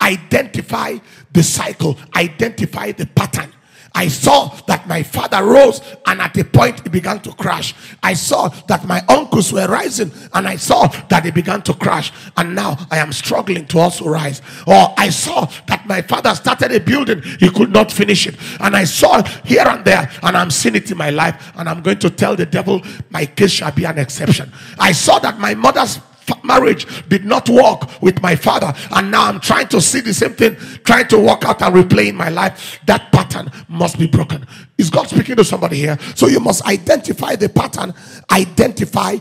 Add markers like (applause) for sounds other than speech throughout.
Identify the cycle, identify the pattern. I saw that my father rose and at a point he began to crash. I saw that my uncles were rising and I saw that they began to crash. And now I am struggling to also rise. Or I saw that my father started a building, he could not finish it. And I saw here and there, and I'm seeing it in my life. And I'm going to tell the devil, my case shall be an exception. I saw that my mother's marriage did not work with my father. And now i'm trying to see the same thing trying to work out and replay in my life. That pattern must be broken. Is god speaking to somebody here? So you must identify the pattern. Identify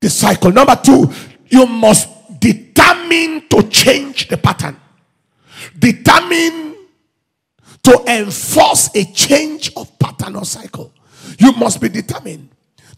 the cycle. Number two you must determine to change the pattern. Determine to enforce a change of pattern or cycle. You must be determined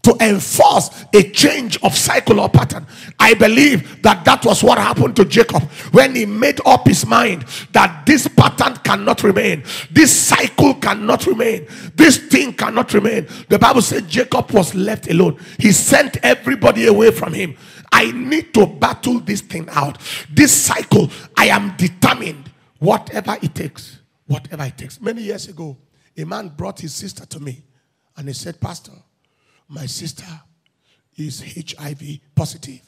to enforce a change of cycle or pattern. I believe that that was what happened to Jacob when he made up his mind that this pattern cannot remain, this cycle cannot remain, this thing cannot remain. The Bible said Jacob was left alone, he sent everybody away from him. I need to battle this thing out. This cycle, I am determined, whatever it takes, whatever it takes. Many years ago, a man brought his sister to me and he said, Pastor, my sister is HIV positive.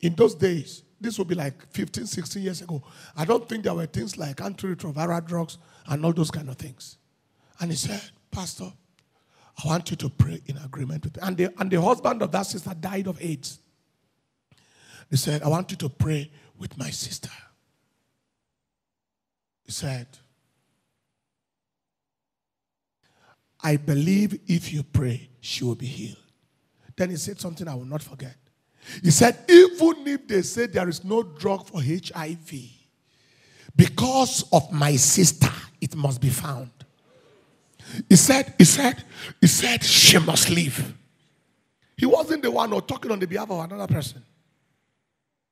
In those days, this would be like 15, 16 years ago. I don't think there were things like antiretroviral drugs and all those kind of things. And he said, Pastor, I want you to pray in agreement with And the, and the husband of that sister died of AIDS. He said, I want you to pray with my sister. He said, I believe if you pray, she will be healed. Then he said something I will not forget. He said, even if they say there is no drug for HIV, because of my sister, it must be found. He said, he said, he said, she must leave. He wasn't the one or talking on the behalf of another person.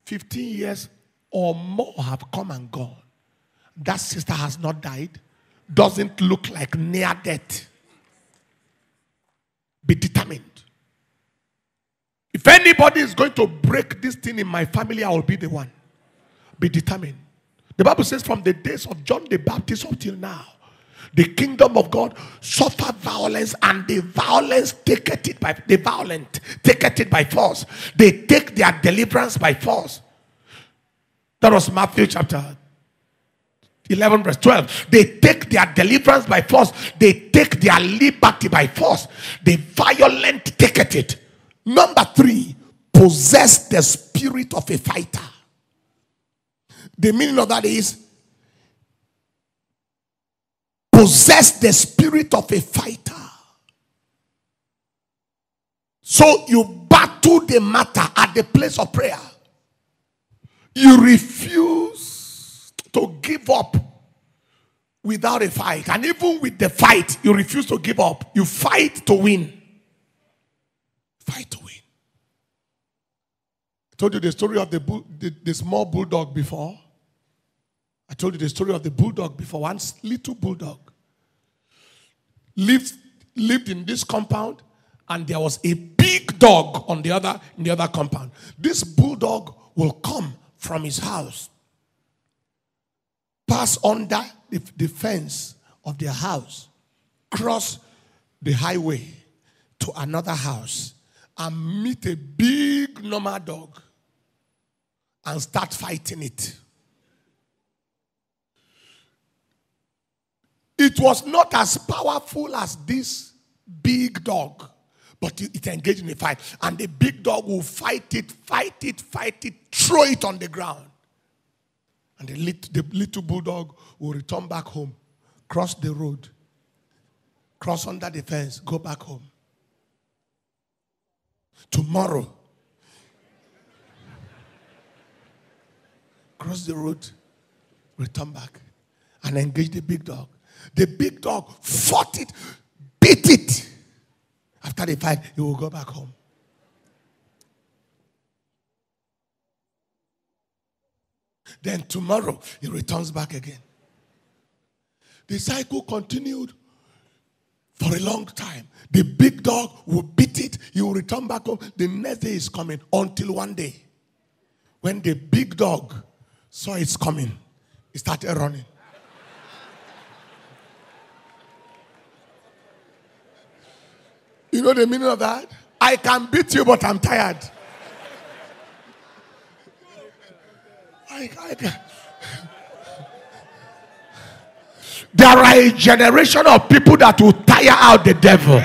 15 years or more have come and gone. That sister has not died, doesn't look like near death. Be determined. If anybody is going to break this thing in my family, I will be the one. Be determined. The Bible says, from the days of John the Baptist up till now, the kingdom of God suffer violence, and the violence take it by the violent take it by force. They take their deliverance by force. That was Matthew chapter 11 verse 12 they take their deliverance by force. They take their liberty by force. They violent take it. Number three possess the spirit of a fighter. The meaning of that is possess the spirit of a fighter. So you battle the matter at the place of prayer. You refuse to give up without a fight. And even with the fight, you refuse to give up. You fight to win. Fight to win. I told you the story of the, bull, the, the small bulldog before. I told you the story of the bulldog before. One little bulldog lived, lived in this compound, and there was a big dog on the other in the other compound. This bulldog will come from his house pass under the, the fence of their house, cross the highway to another house, and meet a big normal dog and start fighting it. It was not as powerful as this big dog, but it engaged in a fight. And the big dog will fight it, fight it, fight it, throw it on the ground. And the little, the little bulldog will return back home, cross the road, cross under the fence, go back home. Tomorrow, cross the road, return back, and engage the big dog. The big dog fought it, beat it. After the fight, he will go back home. Then tomorrow, he returns back again. The cycle continued for a long time. The big dog will beat it, he will return back home. The next day is coming until one day when the big dog saw it's coming. He started running. You know the meaning of that? I can beat you, but I'm tired. I, I. There are a generation of people that will tire out the devil.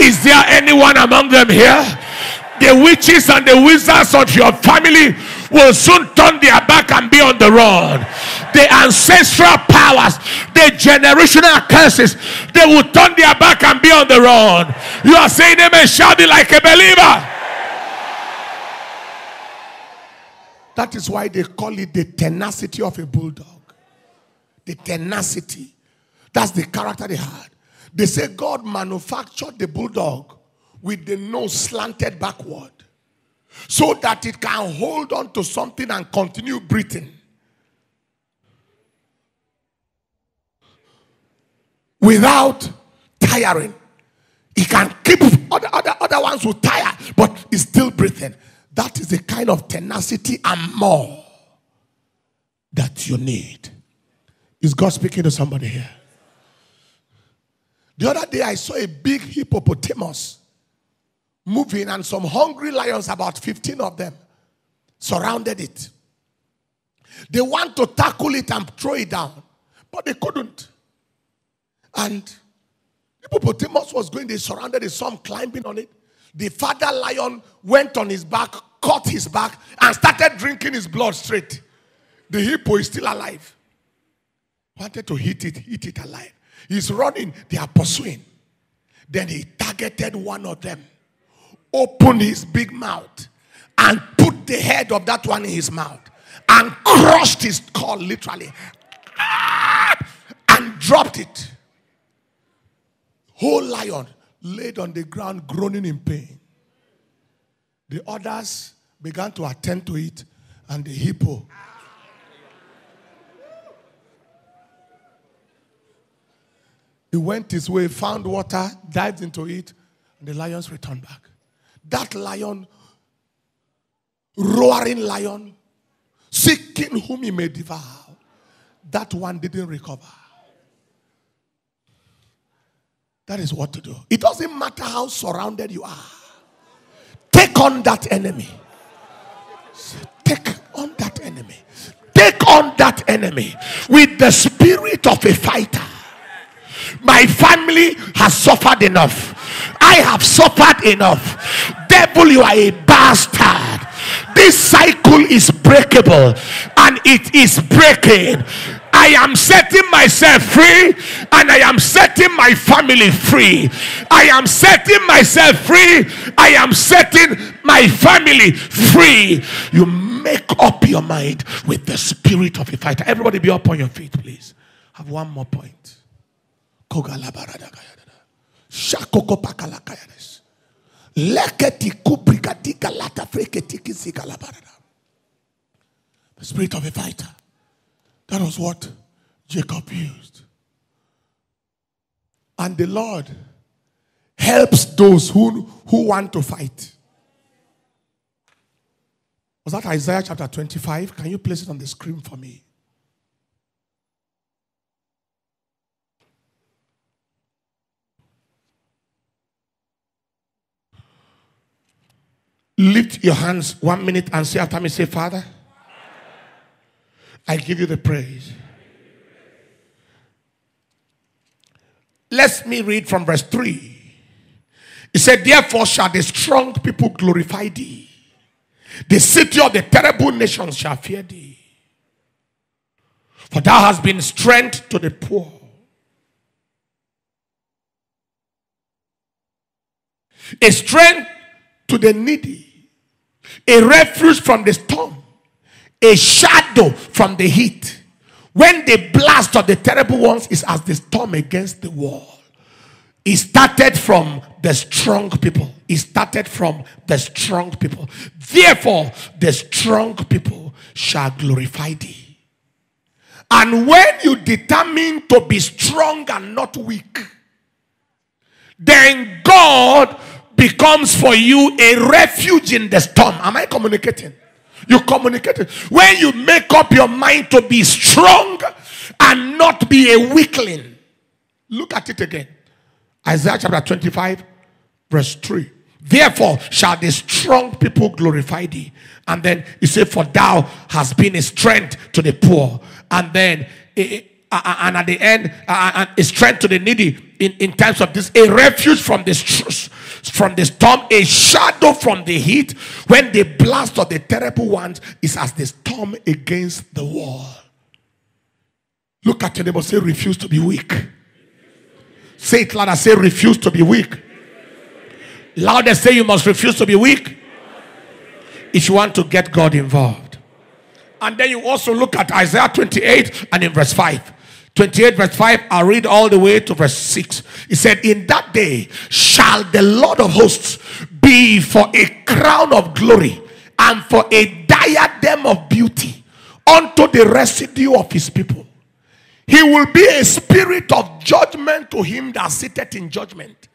Is there anyone among them here? The witches and the wizards of your family will soon turn their back and be on the run. The ancestral powers, the generational curses, they will turn their back and be on the run. You are saying amen, shout it like a believer. That is why they call it the tenacity of a bulldog. The tenacity. That's the character they had. They say God manufactured the bulldog with the nose slanted backward so that it can hold on to something and continue breathing. Without tiring. He can keep other, other, other ones will tire, but he's still breathing. That is the kind of tenacity and more that you need. Is God speaking to somebody here? The other day I saw a big hippopotamus moving, and some hungry lions, about 15 of them, surrounded it. They want to tackle it and throw it down, but they couldn't. And hippopotamus was going, they surrounded it, some climbing on it. The father lion went on his back, caught his back, and started drinking his blood straight. The hippo is still alive. Wanted to hit it, hit it alive. He's running, they are pursuing. Then he targeted one of them opened his big mouth and put the head of that one in his mouth and crushed his skull literally and dropped it. Whole lion laid on the ground groaning in pain. The others began to attend to it, and the hippo. He went his way, found water, dived into it, and the lions returned back. That lion, roaring lion, seeking whom he may devour, that one didn't recover. That is what to do. It doesn't matter how surrounded you are. Take on that enemy. Take on that enemy. Take on that enemy with the spirit of a fighter. My family has suffered enough. I have suffered enough. Devil, you are a bastard. This cycle is breakable and it is breaking. I am setting myself free and I am setting my family free. I am setting myself free. I am setting my family free. You make up your mind with the spirit of a fighter. Everybody be up on your feet, please. Have one more point. The spirit of a fighter. That was what Jacob used. And the Lord helps those who, who want to fight. Was that Isaiah chapter 25? Can you place it on the screen for me? Lift your hands one minute and say after me, say, Father, I give you the praise. Let me read from verse 3. He said, Therefore shall the strong people glorify thee. The city of the terrible nations shall fear thee. For thou hast been strength to the poor. A strength to the needy, a refuge from the storm, a shadow from the heat. When the blast of the terrible ones is as the storm against the wall, it started from the strong people. It started from the strong people. Therefore, the strong people shall glorify thee. And when you determine to be strong and not weak, then God becomes for you a refuge in the storm. Am I communicating? You communicate it. When you make up your mind to be strong and not be a weakling. Look at it again. Isaiah chapter 25, verse 3. Therefore shall the strong people glorify thee. And then he said, For thou hast been a strength to the poor. And then, eh, eh, and at the end, a strength to the needy in, in terms of this, a refuge from the, from the storm, a shadow from the heat. When the blast of the terrible ones is as the storm against the wall. Look at your neighbor, say, refuse to be weak. Say it louder, say, refuse to be weak. Louder, say, you must refuse to be weak. If you want to get God involved. And then you also look at Isaiah 28 and in verse 5. 28 verse 5 i'll read all the way to verse 6 he said in that day shall the lord of hosts be for a crown of glory and for a diadem of beauty unto the residue of his people. He will be a spirit of judgment to him that sitteth in judgment.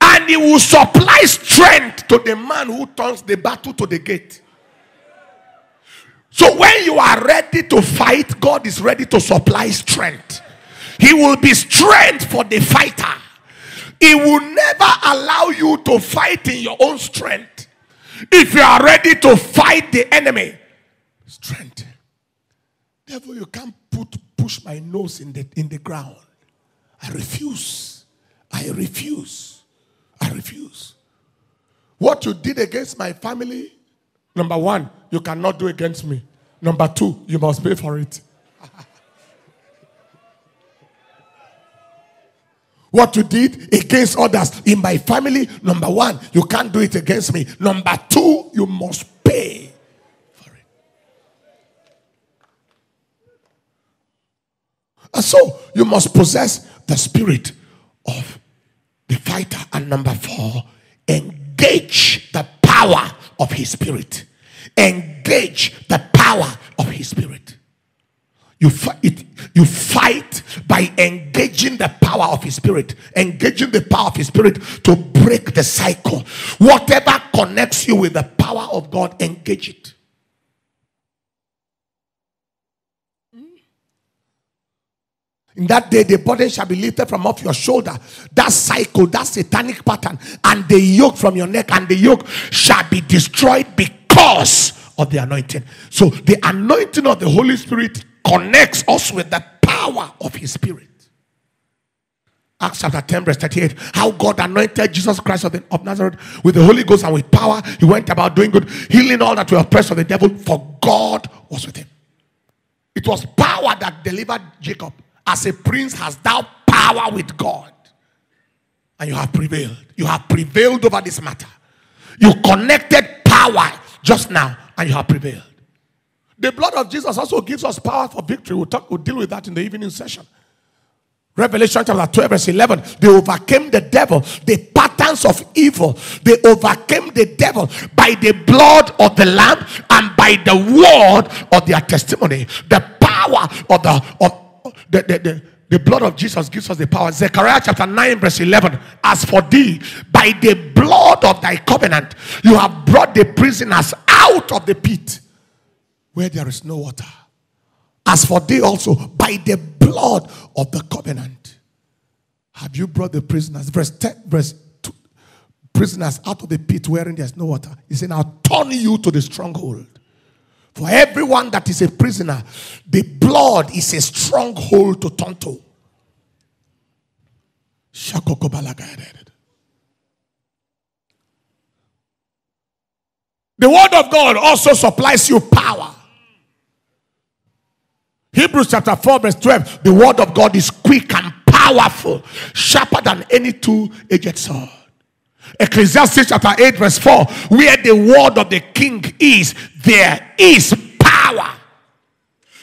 And he will supply strength to the man who turns the battle to the gate so when you are ready to fight, God is ready to supply strength. He will be strength for the fighter. He will never allow you to fight in your own strength. If you are ready to fight the enemy, strength. Devil, you can't put push my nose in the in the ground. I refuse. I refuse. I refuse. What you did against my family, Number one, you cannot do against me. Number two, you must pay for it. what you did against others in my family, number one, you can't do it against me. Number two, you must pay for it. And so you must possess the spirit of the fighter. And number four, engage the power of his spirit. Engage the power of his spirit. You fight, you fight by engaging the power of his spirit, engaging the power of his spirit to break the cycle. Whatever connects you with the power of God, engage it. In that day, the burden shall be lifted from off your shoulder. That cycle, that satanic pattern, and the yoke from your neck, and the yoke shall be destroyed because of the anointing. So, the anointing of the Holy Spirit connects us with the power of His Spirit. Acts chapter 10, verse 38. How God anointed Jesus Christ of, the, of Nazareth with the Holy Ghost and with power. He went about doing good, healing all that were oppressed of the devil, for God was with him. It was power that delivered Jacob as a prince has thou power with God. And you have prevailed. You have prevailed over this matter. You connected power just now and you have prevailed. The blood of Jesus also gives us power for victory. We'll, talk, we'll deal with that in the evening session. Revelation chapter 12, verse 11. They overcame the devil, the patterns of evil. They overcame the devil by the blood of the Lamb and by the word of their testimony. The power of the of, the, the, the, the blood of Jesus gives us the power. Zechariah chapter 9, verse 11. As for thee, by the blood of thy covenant, you have brought the prisoners out of the pit where there is no water. As for thee also, by the blood of the covenant, have you brought the prisoners, verse 10, verse 2, prisoners out of the pit wherein there's no water. He said, I'll turn you to the stronghold. For everyone that is a prisoner, the blood is a stronghold to turn to. The word of God also supplies you power. Hebrews chapter 4, verse 12. The word of God is quick and powerful, sharper than any two edged sword. Ecclesiastes chapter 8, verse 4. Where the word of the king is, there is power.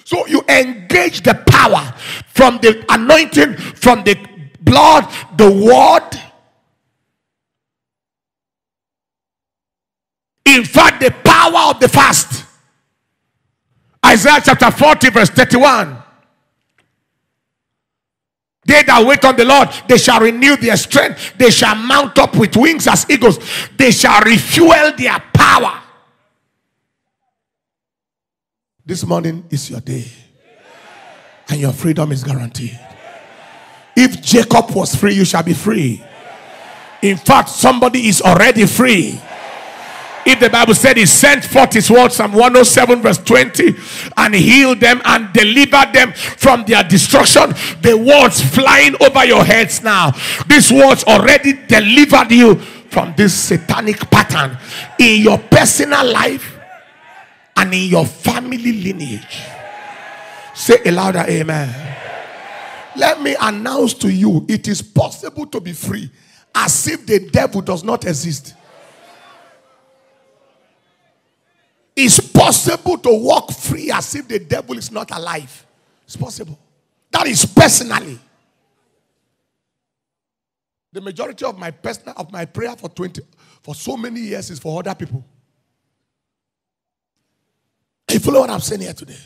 So you engage the power from the anointing, from the blood, the word. In fact, the power of the fast. Isaiah chapter 40, verse 31. They that wait on the Lord, they shall renew their strength. They shall mount up with wings as eagles. They shall refuel their power. This morning is your day. And your freedom is guaranteed. If Jacob was free, you shall be free. In fact, somebody is already free. If the Bible said he sent forth his word, Psalm 107, verse 20, and healed them and delivered them from their destruction, the words flying over your heads now. These words already delivered you from this satanic pattern in your personal life and in your family lineage. Say a louder amen. Let me announce to you it is possible to be free as if the devil does not exist. It's possible to walk free as if the devil is not alive. It's possible. That is personally. The majority of my personal of my prayer for 20 for so many years is for other people. You follow what I'm saying here today?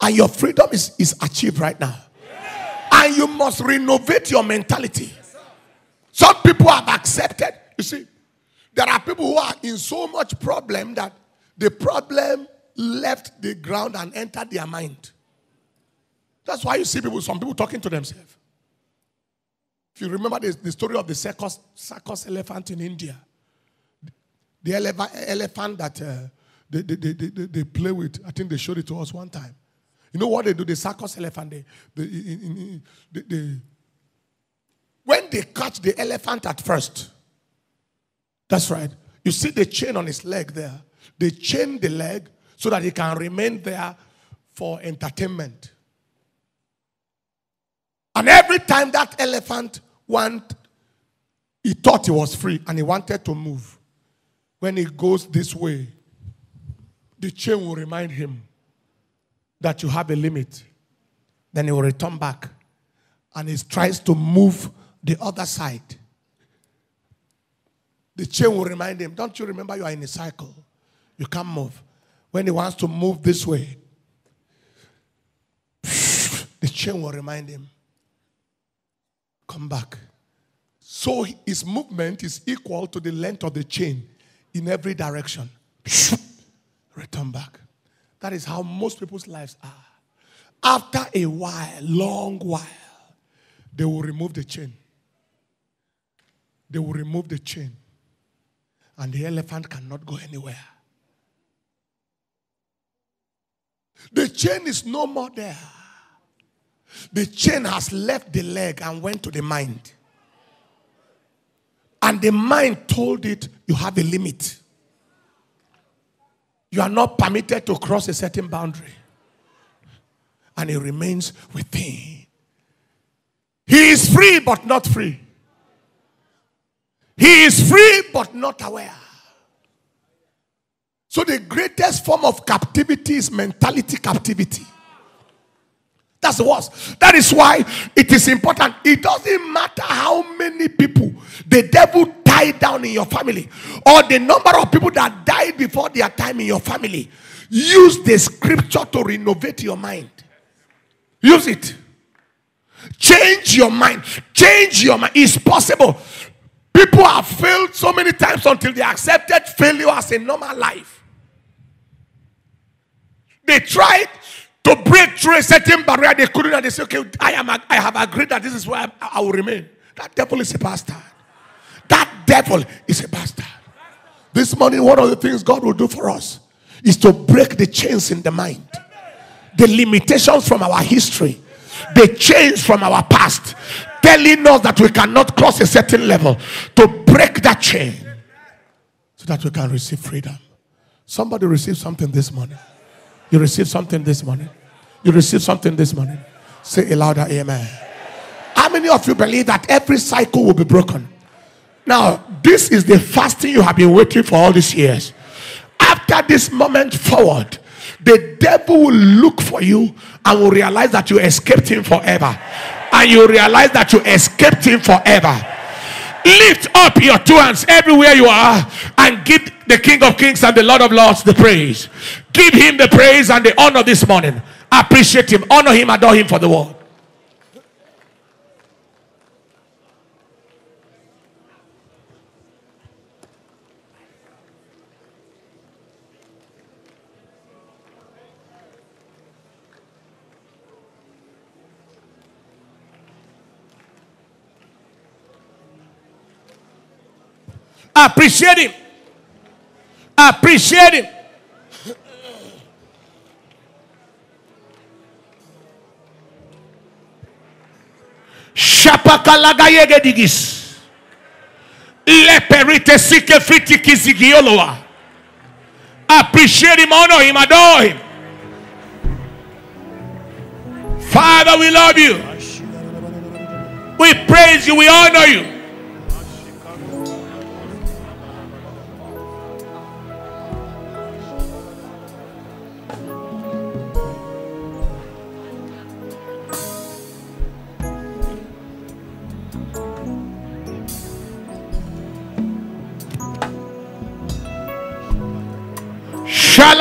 And your freedom is, is achieved right now. And you must renovate your mentality. Some people have accepted. You see, there are people who are in so much problem that the problem left the ground and entered their mind. That's why you see people, some people talking to themselves. If you remember the, the story of the circus, circus elephant in India, the elephant, elephant that uh, they, they, they, they, they play with, I think they showed it to us one time. You know what they do? The circus elephant, they, they, they, they, when they catch the elephant at first, that's right. You see the chain on his leg there. They chain the leg so that he can remain there for entertainment. And every time that elephant went, he thought he was free and he wanted to move. When he goes this way, the chain will remind him that you have a limit. Then he will return back and he tries to move the other side. The chain will remind him, Don't you remember you are in a cycle? You can't move. When he wants to move this way, (laughs) the chain will remind him, Come back. So his movement is equal to the length of the chain in every direction. (laughs) Return back. That is how most people's lives are. After a while, long while, they will remove the chain. They will remove the chain. And the elephant cannot go anywhere. The chain is no more there. The chain has left the leg and went to the mind. And the mind told it, You have a limit. You are not permitted to cross a certain boundary. And it remains within. He is free but not free. He is free but not aware. So the greatest form of captivity is mentality captivity. That's the worst. That is why it is important. It doesn't matter how many people the devil tied down in your family or the number of people that died before their time in your family. Use the scripture to renovate your mind. Use it. Change your mind. Change your mind. It's possible. People have failed so many times until they accepted failure as a normal life. They tried to break through a certain barrier they couldn't, and they said, Okay, I, am, I have agreed that this is where I, I will remain. That devil is a bastard. That devil is a bastard. This morning, one of the things God will do for us is to break the chains in the mind, the limitations from our history, the chains from our past, telling us that we cannot cross a certain level, to break that chain so that we can receive freedom. Somebody receive something this morning. You receive something this morning. You receive something this morning. Say a louder amen. How many of you believe that every cycle will be broken? Now, this is the fasting you have been waiting for all these years. After this moment forward, the devil will look for you and will realize that you escaped him forever. And you realize that you escaped him forever. Lift up your two hands everywhere you are and give the King of Kings and the Lord of Lords the praise. Give him the praise and the honor this morning. Appreciate him, honor him, adore him for the word. Appreciate him. Appreciate him. Shapakalagayegedigis. Leperite sike fiti kizigioloa. Appreciate him, honor him, adore him. Father, we love you. We praise you, we honor you.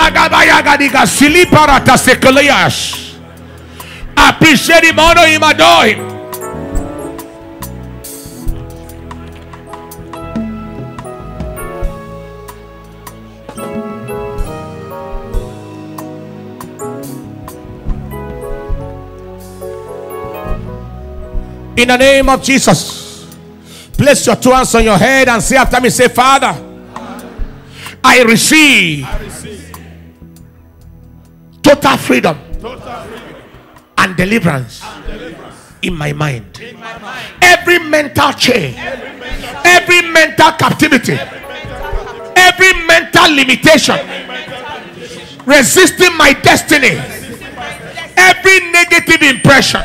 Shalagabayagadiga siliparata sekeleyash. Him, adore him. In the name of Jesus, place your two hands on your head and say after me, say, Father, I receive total freedom and deliverance in my mind. Every mental chain, every mental captivity, every mental limitation resisting my destiny, every negative impression,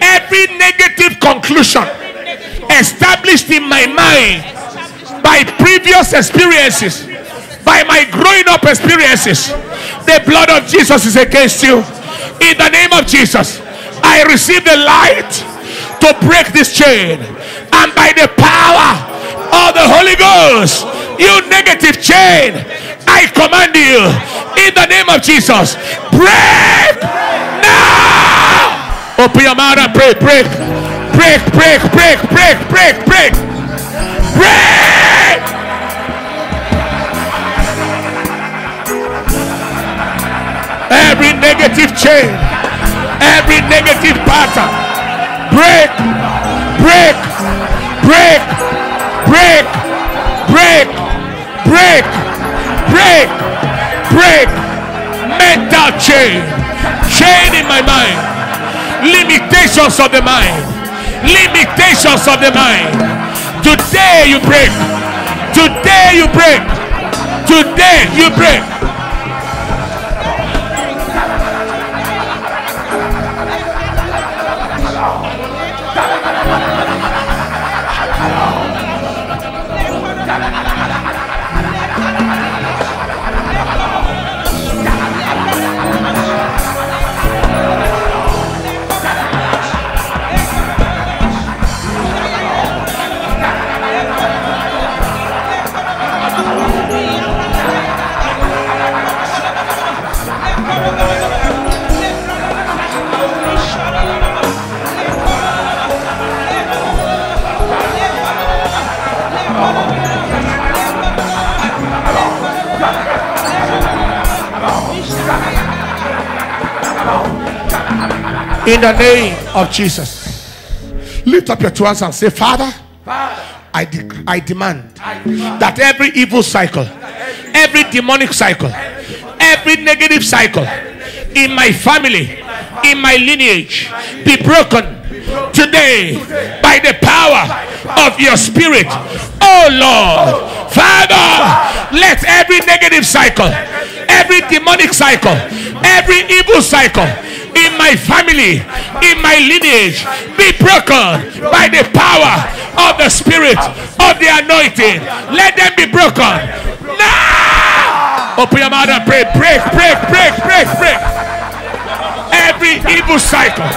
every negative conclusion established in my mind by previous experiences, by my growing up experiences, the blood of Jesus is against you. In the name of Jesus, I receive the light to break this chain, and by the power of the Holy Ghost, you negative chain, I command you in the name of Jesus, break now. Open your mouth and pray. Break, break, break, break, break, break, break, break. Every negative chain, every negative pattern, break, break, break, break, break, break, break, break. Mental chain, chain in my mind limitations of the mind. Limitations of the mind. Today you break. Today you break. Today you break. In the name of Jesus. Lift up your two hands and say, Father, I, de- I demand that every evil cycle, every demonic cycle, every negative cycle in my family, in my lineage be broken today by the power of your spirit. Oh Lord, oh, Father, let every negative cycle, every demonic cycle, every evil cycle in my family, in my lineage, be broken by the power of the spirit of the anointing. Let them be broken. Now! Open your mouth and pray. Break, break, break, break, break. Every evil cycle,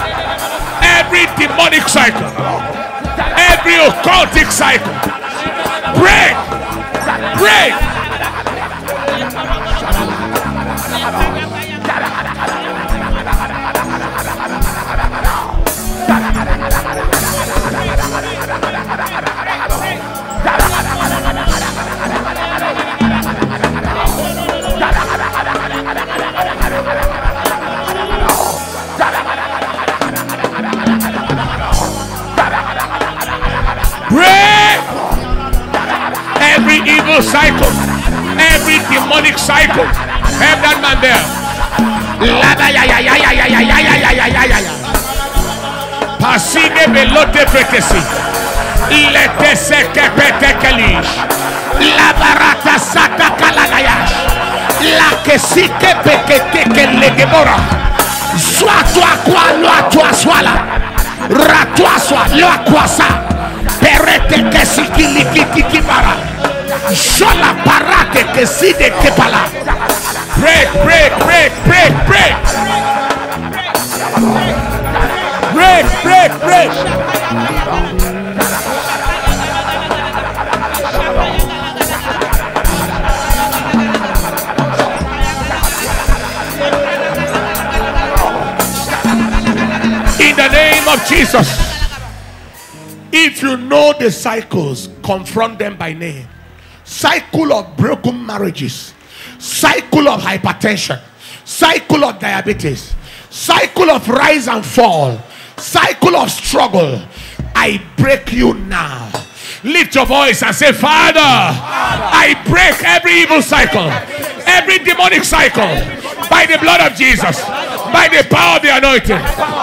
every demonic cycle, every occultic cycle. Break, break. Break evil cycle, every demonic cycle. Help that man there. Pasine belote pretesi. La barata. La que sí que pequete que le demora. Suatua qua loatua suala. Ratuasua loacuasa. Perete que si kili kiti kibara. Shola parate keside kepala. Break, break, break, break, break. Break, break, break. In the name of Jesus. If you know the cycles, confront them by name. Cycle of broken marriages, cycle of hypertension, cycle of diabetes, cycle of rise and fall, cycle of struggle. I break you now. Lift your voice and say, Father, I break every evil cycle, every demonic cycle by the blood of Jesus, by the power of the anointing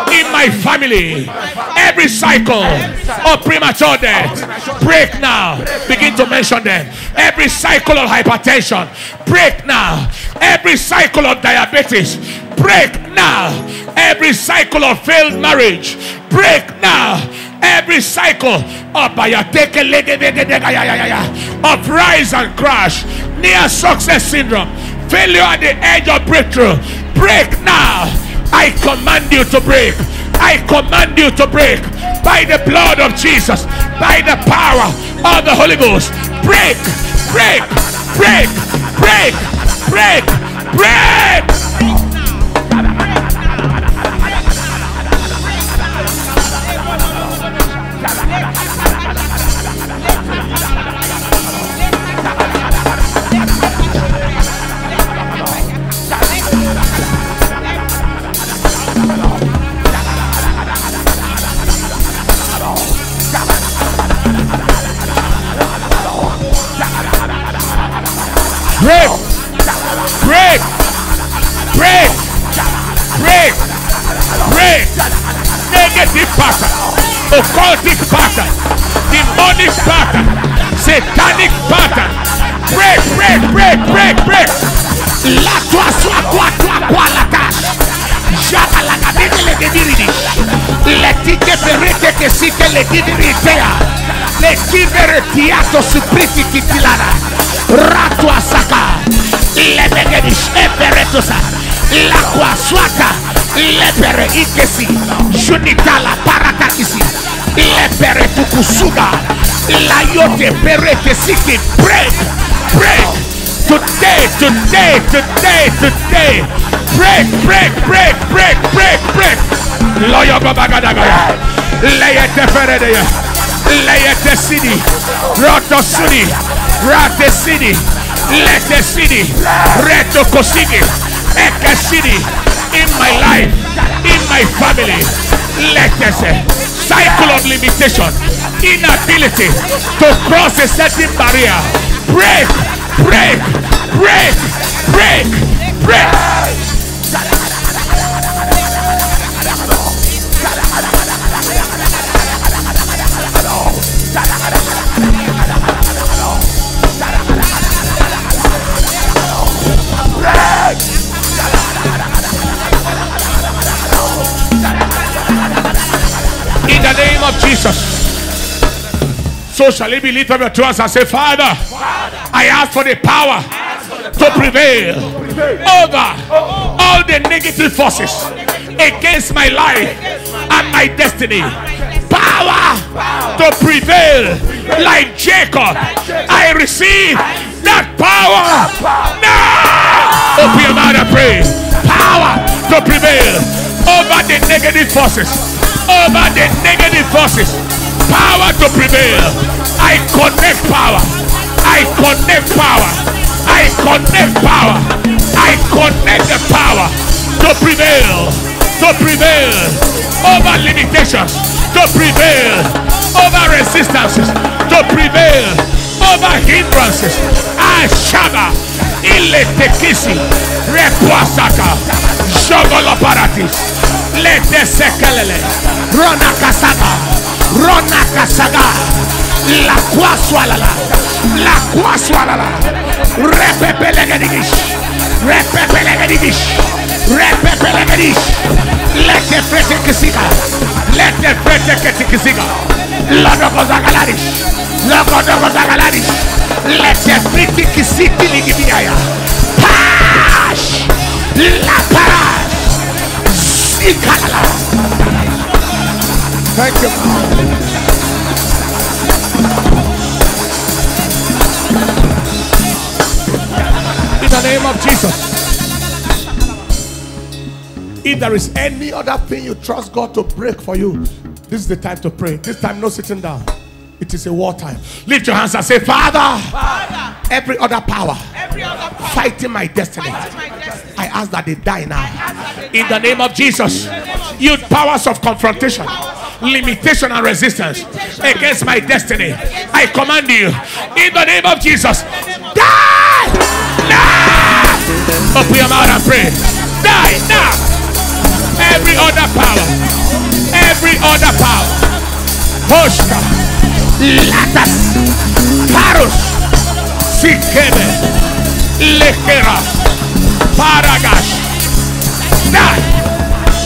in my family. Every cycle of premature death, break now. Begin to mention them. Every cycle of hypertension, break now. Every cycle of diabetes, break now. Every cycle of failed marriage, break now. Every cycle of of rise and crash, near success syndrome, failure at the edge of breakthrough, break now. I command you to break. I command you to break by the blood of Jesus, by the power of the Holy Ghost. Break, break, break, break, break, break. Negative pattern, occultic pattern, demonic pattern, satanic pattern. Break, break, break, break, break. La tua sua tua tua qua la cash. Jaka la kabine le gediridi. Le tike perete che si che le gidiritea. Le kibere tiato supriti kitilana. Ratu asaka. Le begedish eperetosa. La kwa swaka. Le pere ikesi. Junitala paratakisi. Le pere tukusuga. La yote perete siki. Break. Break. Today, today, today, today. Break, break, break, break, break, break. Loyo babagadagaya. Leyete feredeya. Leyete sidi. Roto sudi. Rate sidi. Lete sidi. Reto kosidi. Eke sidi. In my life. In my family. Let Letese. Uh, cycle of limitation. Inability to cross a certain barrier. Break. Break. Break. Break. Break. So shall it be lift up your trust and say, Father, I ask for the power to prevail over all the negative forces against my life and my destiny. Power to prevail like Jacob. I receive that power now. Open your mouth and pray. Power to prevail over the negative forces. Over the negative forces. Power to prevail. I connect power. I connect power. I connect power. I connect the power to prevail. To prevail over limitations. To prevail over resistances. To prevail over hindrances. Ashaba, Iletekisi, Repuasaka, Jogoloparatis, Letesekelele, Rona Kasaga, Rona Kasaga, La Kwaswalala, La Kwaswalala, Repepelegedish, Repepelegedish, Repepelegedish, Frete Kisiga, Let the Frete Kisiga, Lodokozagalaris, Logodokozagalaris, Let the Frete Kisiti Ligibiaya, Pash, La Paras, Sikalala. Thank you. In the name of Jesus. If there is any other thing you trust God to break for you, this is the time to pray. This time, no sitting down. It is a war time. Lift your hands and say, Father, Father, every other power every other power fighting my destiny, fighting my destiny, I ask that they die now. ask that they In the name of Jesus, you powers of confrontation, limitation, and resistance against my destiny, I command you, in the name of Jesus, die now. Open your mouth and pray. Die now. Every other power, every other power, Hoshka, Latas, Parus, Sikebe, Lekera, Paragash, die,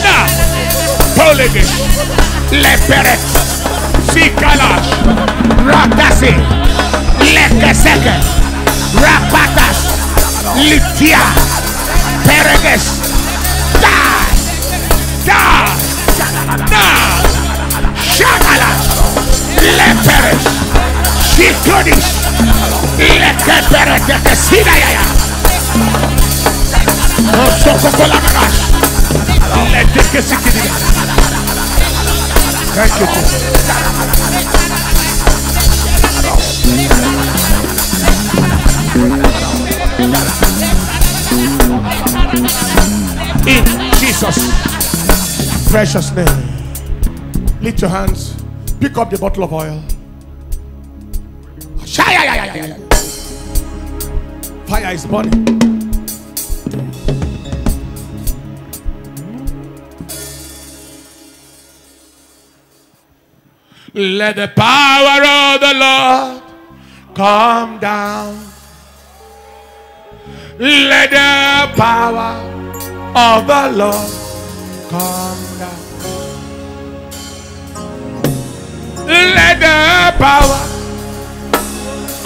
die, Polegish, Leperet, Sikalash, Ratasi, Lekeseke, Rapatas, Litia, Pereges, die, die, die, Shagalas, Leperes, Shikonis, Lekeperet, Sidaya, Osokokolagash, Letekesikidia. Thank you, Jesus. In Jesus' precious name. Lift your hands. Pick up the bottle of oil. Fire is burning. Let the power of the Lord come down. Let the power of the Lord come down. Let the power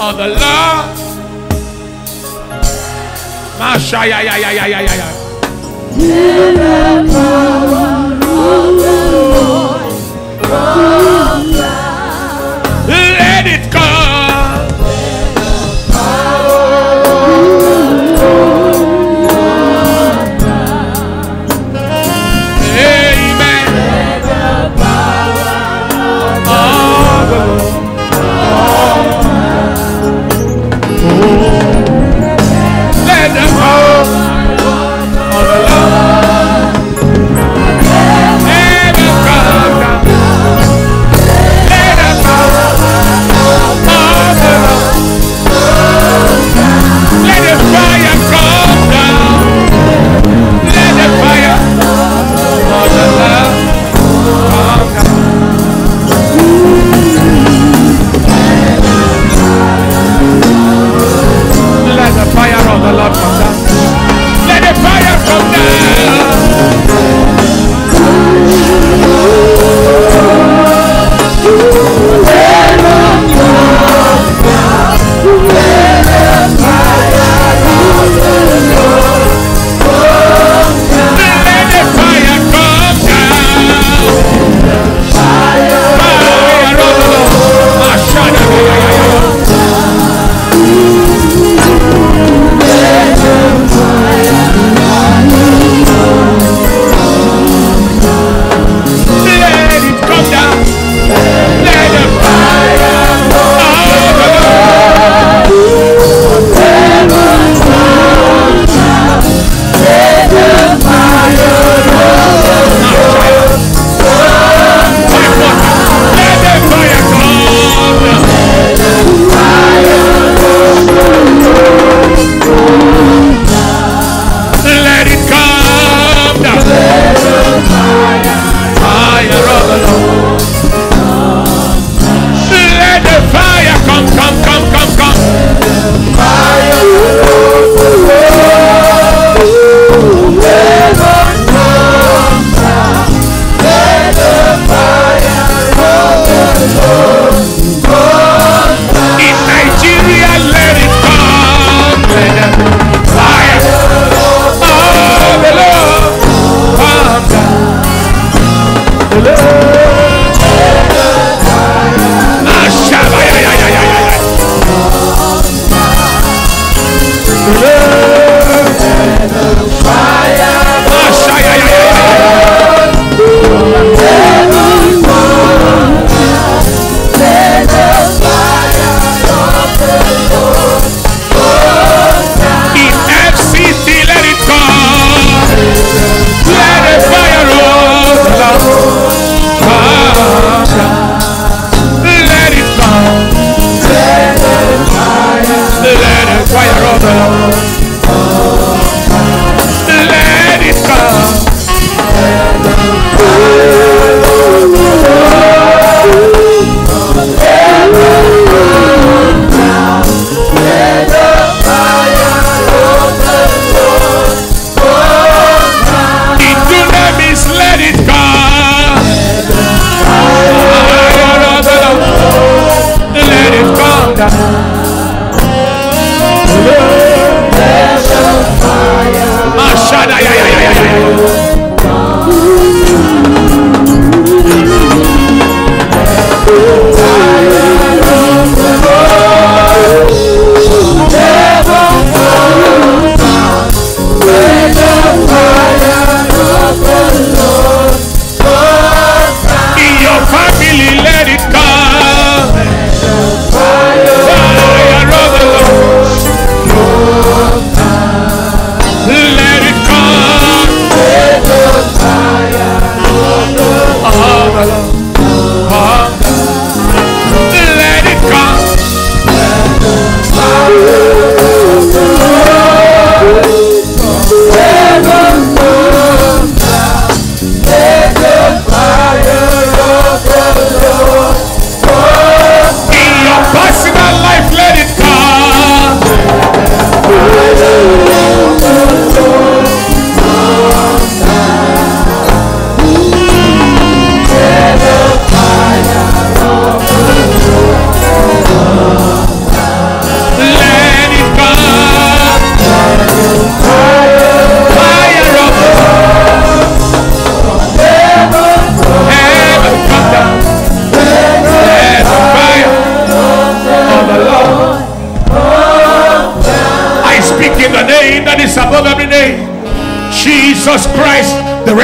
of the Lord. Masha ya ya ya ya ya ya ya. Let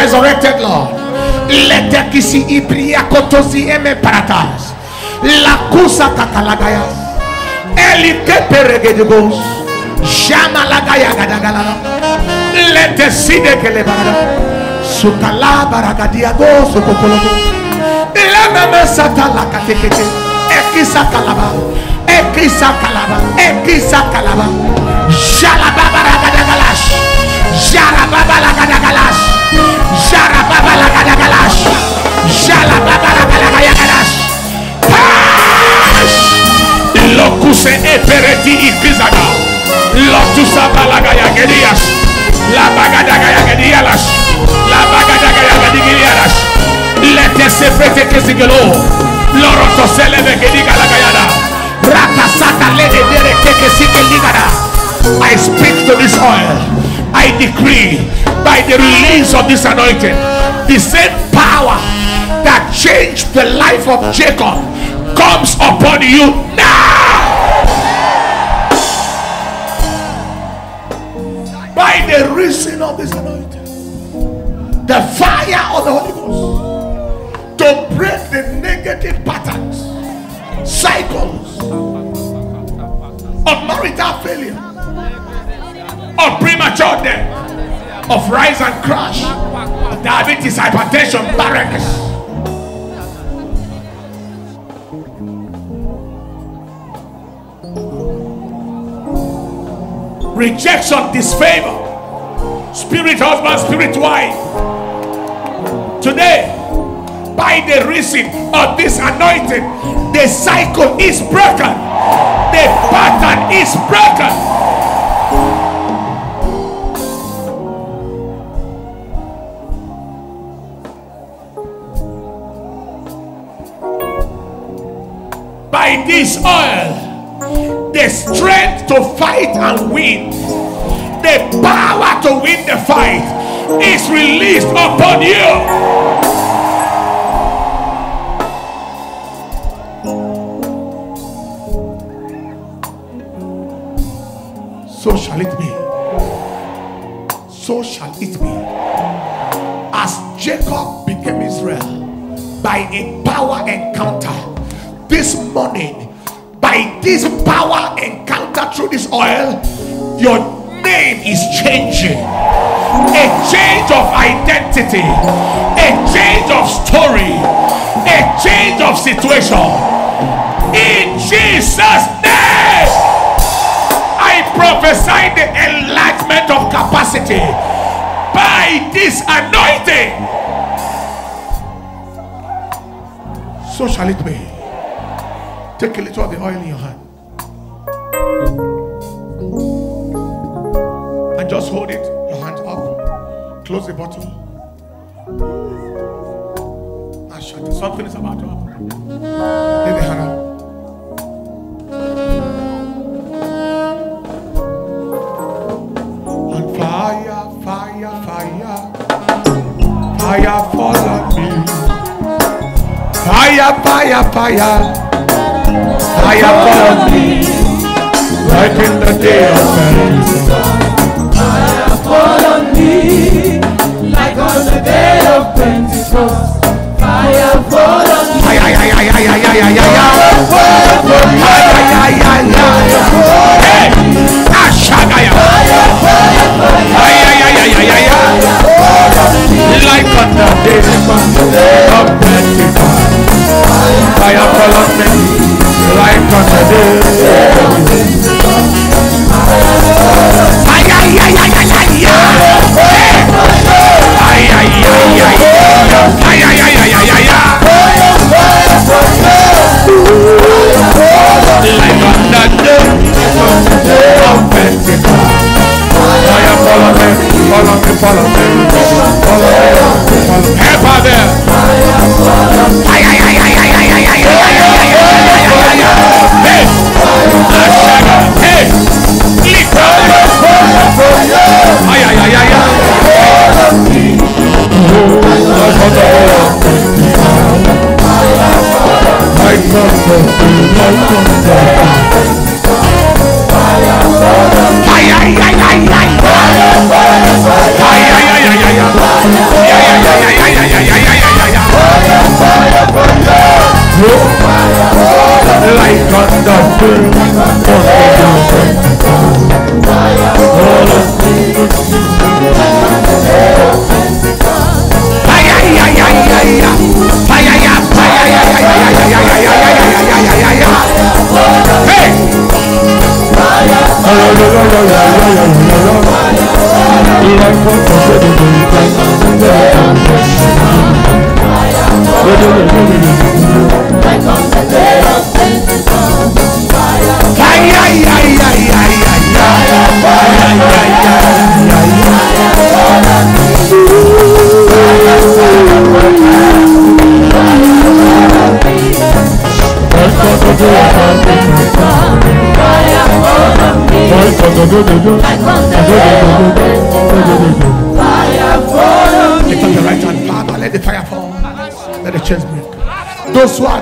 resurrected Lord. Letekisi ibria kotosi eme paratas. Lakusa katalagayas. Elikeperegedegos. Jamalagaya gadagala. Leteside kelebara. Sukala baragadiago sukokologo. Ilememe satala katekete. Ekisa kalaba. Ekisa kalaba. Ekisa kalaba. Jalababa ragadagalash. Jalababa ragadagalash. Jalababalagalagalas. Jalababalagalas. Pass. Ilokuse epereti ikizaga. Lotusa balagayagedias. La bagadagayagedialas. La bagadagayagedialas. Lete seprete kesigelo. Loro tosele vegedigala Ratasata le edere keke sike ligada. I speak to this oil. I decree by the release of this anointing, the same power that changed the life of Jacob comes upon you now. By the reason of this anointing, the fire of the Holy Ghost to break the negative patterns, cycles of marital failure, of of rise and crash, diabetes, hypertension, barrenness. Rejection, disfavor, spirit husband, spirit wife. Today, by the reason of this anointing, the cycle is broken, the pattern is broken. This oil. The strength to fight and win. The power to win the fight is released upon you. So shall it be. So shall it be. As jacob became israel by a power encounter this morning by this power encounter through this oil your name is changing. A change of identity a change of story a change of situation. In jesus name i prophesy the enlargement of capacity. By this anointing so shall it be Take a little of the oil in your hand. And just hold it, your hand up. Close the bottle. And shut it. Something is about to happen. Lay the hand up. Fire, fire, fire. Fire fall on me. Fire, fire, fire. I am found right in the day of baptism. I am fall on me like on the day of Pentecost. I am fall on me. I am fall on me. Hey, Ashagaya. Like on the day of Pentecost. I am fall on me. Like on the day. Ay, ay, ay, ay, ay, ay, ay. Ay, ay, ay, ay. Ay, ay, ay, ay, ay. Like on that day of Pentecost. Fire follow me, follow me, follow me, follow me, follow me. Help her there. Ay, ay, ay, ay, Like thunder, Il a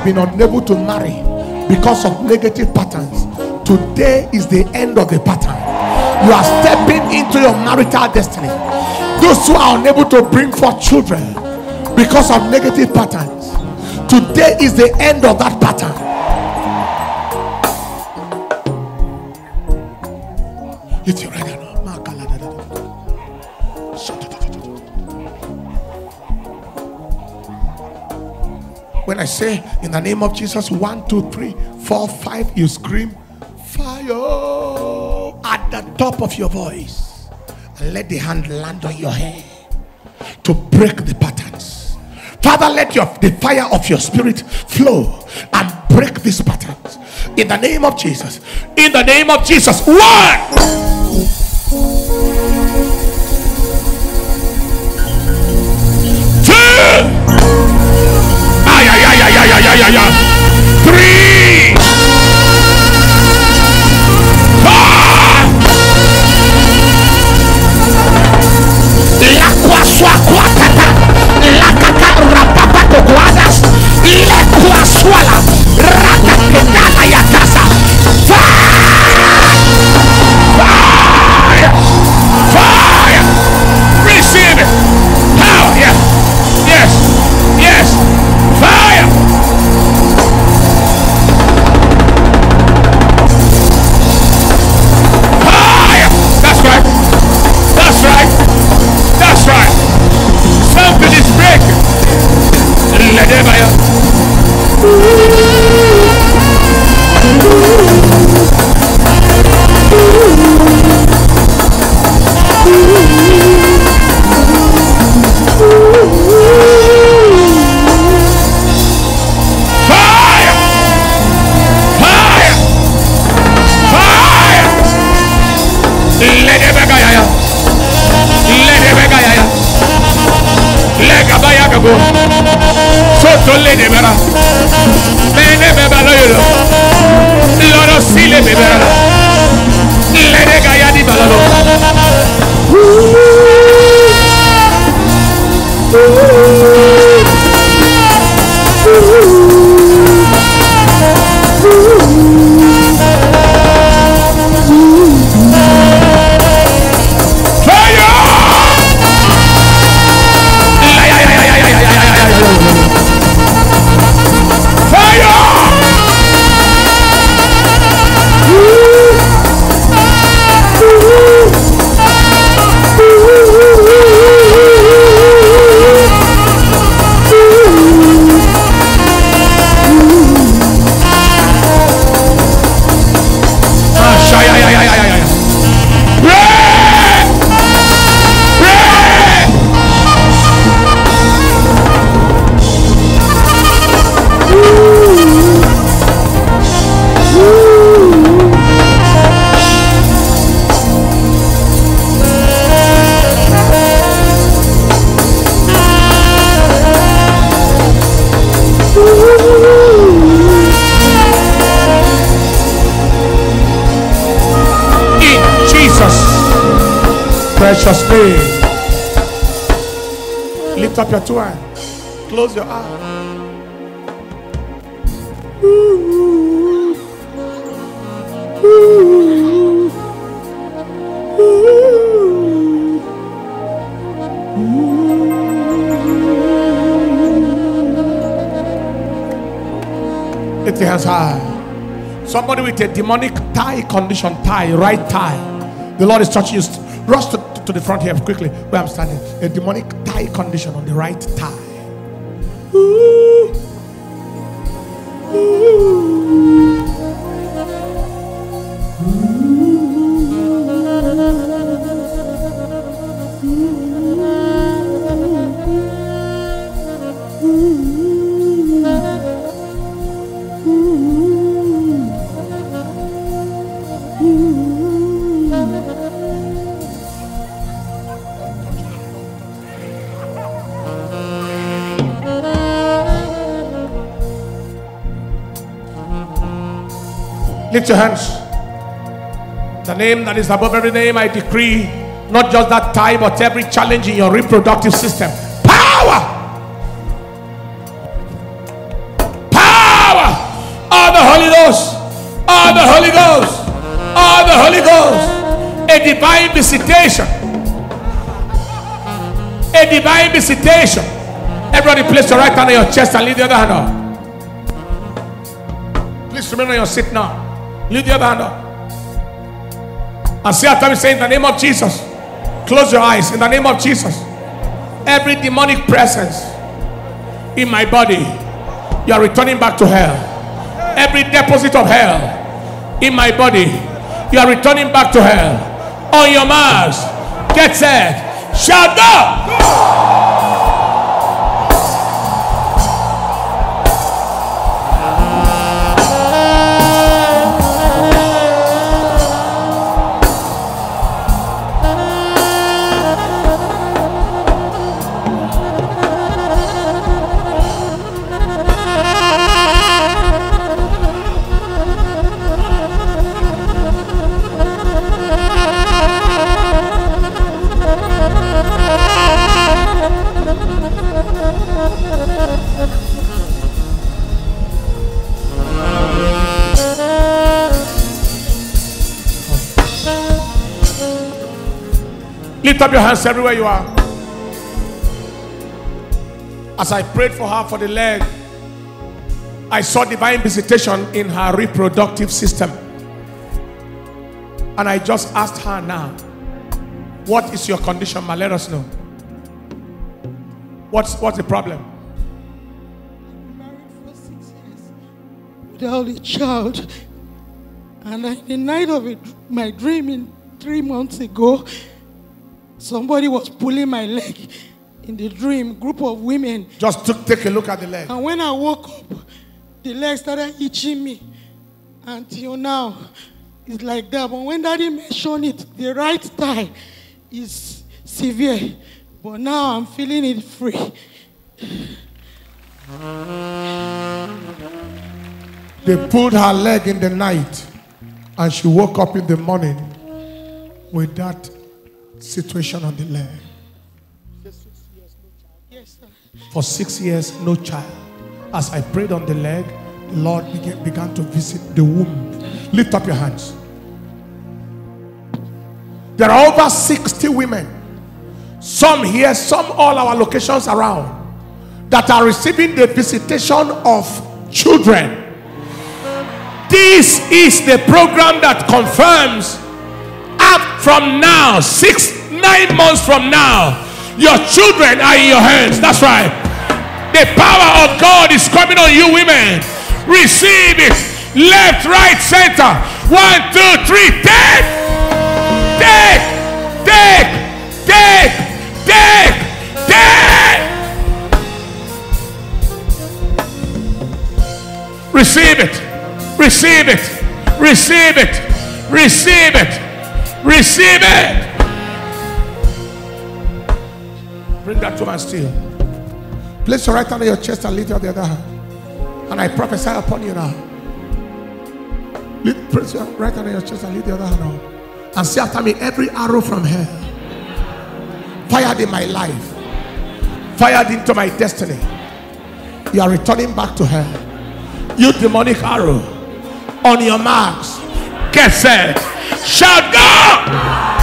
been unable to marry because of negative patterns, today is the end of the pattern. You are stepping into your marital destiny. Those who are unable to bring forth children because of negative patterns, today is the end of that pattern. Your right. When I say the name of Jesus, one, two, three, four, five, you scream fire at the top of your voice and let the hand land on your head to break the patterns. Father, let your the fire of your spirit flow and break these patterns in the name of Jesus. In the name of Jesus. One. yeah, yeah. Three Oh, up your two hands. Close your eyes. Lift your hands high. Somebody with a demonic tie condition, tie, right tie. The Lord is touching you. Rush to, to the front here quickly where I'm standing. A demonic tie condition on the right tie. Ooh. Ooh. Lift your hands. The name that is above every name, I decree not just that time, but every challenge in your reproductive system. Power! Power! Of the Holy Ghost! Of the Holy Ghost! Of the Holy Ghost! A divine visitation. A divine visitation. Everybody place your right hand on your chest and leave the other hand up. Please remain on your seat now. The other hand up. And say after me, say in the name of Jesus. Close your eyes. In the name of Jesus. Every demonic presence in my body, you are returning back to hell. Every deposit of hell in my body, you are returning back to hell. On your marks, get set, shout go. Up your hands everywhere you are. As I prayed for her for the leg, I saw divine visitation in her reproductive system. And I just asked her now, What is your condition, ma? Let us know. What's, what's the problem? married for six years without a child. And in the night of it, my dream in three months ago, somebody was pulling my leg in the dream, group of women. Just took, take a look at the leg. And when I woke up, the leg started itching me. Until now, it's like that. But when daddy mentioned it, the right thigh is severe. But now I'm feeling it free. They pulled her leg in the night and she woke up in the morning with that situation on the leg. Yes, sir. For six years, no child. As I prayed on the leg, the Lord began, began to visit the womb. Lift up your hands. There are over 60 women, some here, some all our locations around, that are receiving the visitation of children. This is the program that confirms up from now, six, nine months from now, your children are in your hands. That's right. The power of God is coming on you, women. Receive it. Left, right, center. One, two, three. Take, take, take, take, take, take. Receive it. Receive it. Receive it. Receive it. Receive it. Bring that to my still. Place your right hand on your chest and lift the other hand. And I prophesy upon you now. Place your right hand on your chest and lift the other hand up. And say after me, every arrow from hell fired in my life, fired into my destiny. You are returning back to hell. You demonic arrow on your marks. Get set. Shout go!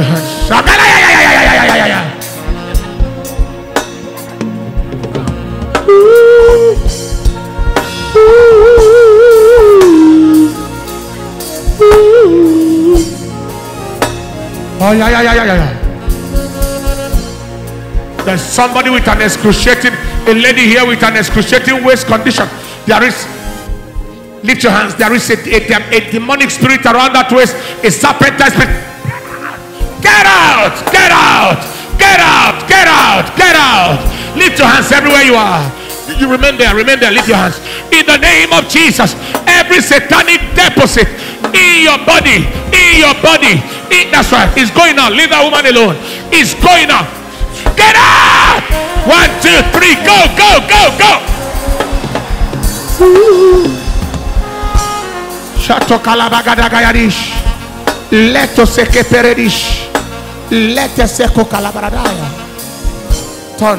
Your. Oh, yeah, yeah, yeah, yeah, yeah. There's somebody with an excruciating, a lady here with an excruciating waist condition. There is, lift your hands. There is a, a, a demonic spirit around that waist, a serpentine spirit. Get out, get out, get out, get out, get out. Lift your hands everywhere you are. You remain there, remain there, lift your hands. In the name of Jesus, every satanic deposit in your body, in your body, in, that's right, it's going out. Leave that woman alone. It's going out. Get out! One, two, three, go, go, go, go. Shato kalabagadagayadish. Leto seke peredish. Lete seko kalabradaya. Turn.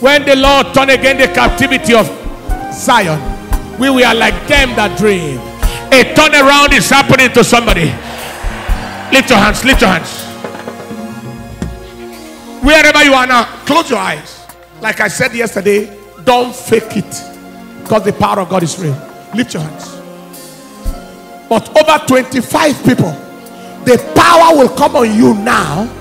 When the Lord turned again the captivity of Zion, we were like them that dream. A turnaround is happening to somebody. Lift your hands, lift your hands. Wherever you are now, close your eyes. Like I said yesterday, don't fake it because the power of God is real. Lift your hands. But over 25 people, the power will come on you now